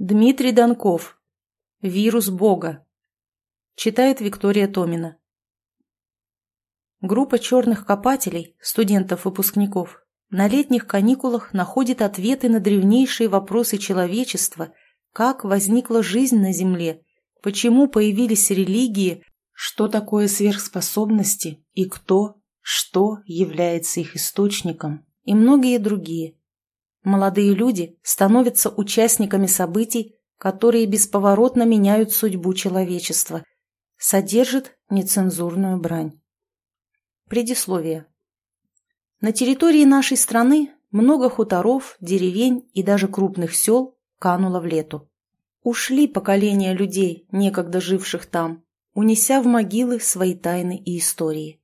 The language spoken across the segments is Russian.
Дмитрий Донков. Вирус Бога. Читает Виктория Томина. Группа черных копателей, студентов-выпускников, на летних каникулах находит ответы на древнейшие вопросы человечества, как возникла жизнь на Земле, почему появились религии, что такое сверхспособности и кто, что является их источником, и многие другие. Молодые люди становятся участниками событий, которые бесповоротно меняют судьбу человечества. Содержит нецензурную брань. Предисловие. На территории нашей страны много хуторов, деревень и даже крупных сел кануло в лету. Ушли поколения людей, некогда живших там, унеся в могилы свои тайны и истории.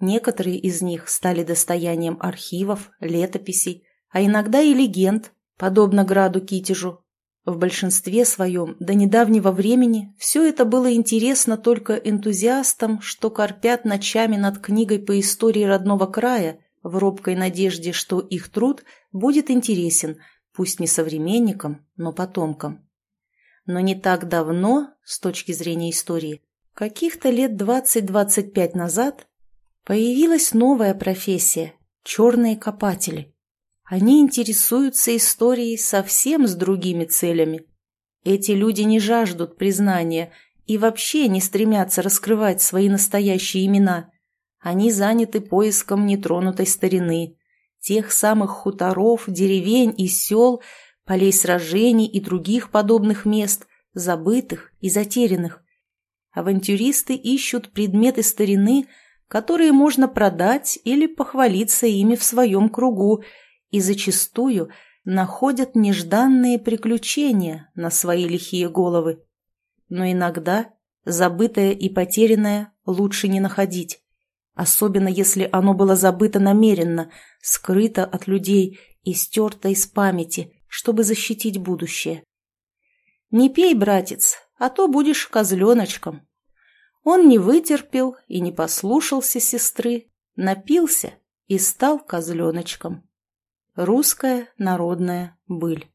Некоторые из них стали достоянием архивов, летописей, а иногда и легенд, подобно граду Китежу. В большинстве своем до недавнего времени все это было интересно только энтузиастам, что корпят ночами над книгой по истории родного края, в робкой надежде, что их труд будет интересен, пусть не современникам, но потомкам. Но не так давно, с точки зрения истории, каких-то лет 20-25 назад, появилась новая профессия – черные копатели. Они интересуются историей совсем с другими целями. Эти люди не жаждут признания и вообще не стремятся раскрывать свои настоящие имена. Они заняты поиском нетронутой старины, тех самых хуторов, деревень и сел, полей сражений и других подобных мест, забытых и затерянных. Авантюристы ищут предметы старины, которые можно продать или похвалиться ими в своем кругу – и зачастую находят нежданные приключения на свои лихие головы. Но иногда забытое и потерянное лучше не находить, особенно если оно было забыто намеренно, скрыто от людей и стерто из памяти, чтобы защитить будущее. «Не пей, братец, а то будешь козленочком». Он не вытерпел и не послушался сестры, напился и стал козленочком. Русская народная быль.